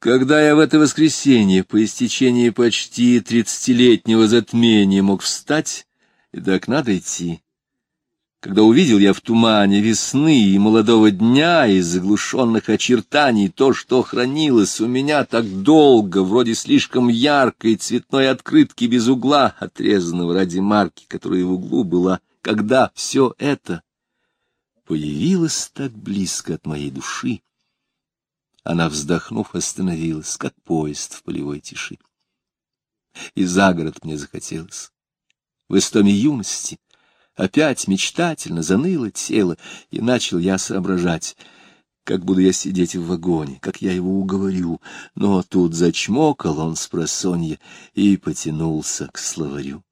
Когда я в это воскресенье по истечении почти тридцатилетнего затмения мог встать и до окна дойти, когда увидел я в тумане весны и молодого дня из заглушенных очертаний то, что хранилось у меня так долго, вроде слишком яркой цветной открытки без угла, отрезанного ради марки, которая в углу была, когда все это появилось так близко от моей души, она, вздохнув, остановилась, как поезд в полевой тиши. И за город мне захотелось. В истоме юности опять мечтательно заныло тело, и начал я соображать, как буду я сидеть в вагоне, как я его уговорю. Но тут зачмокал он с просонья и потянулся к словарю.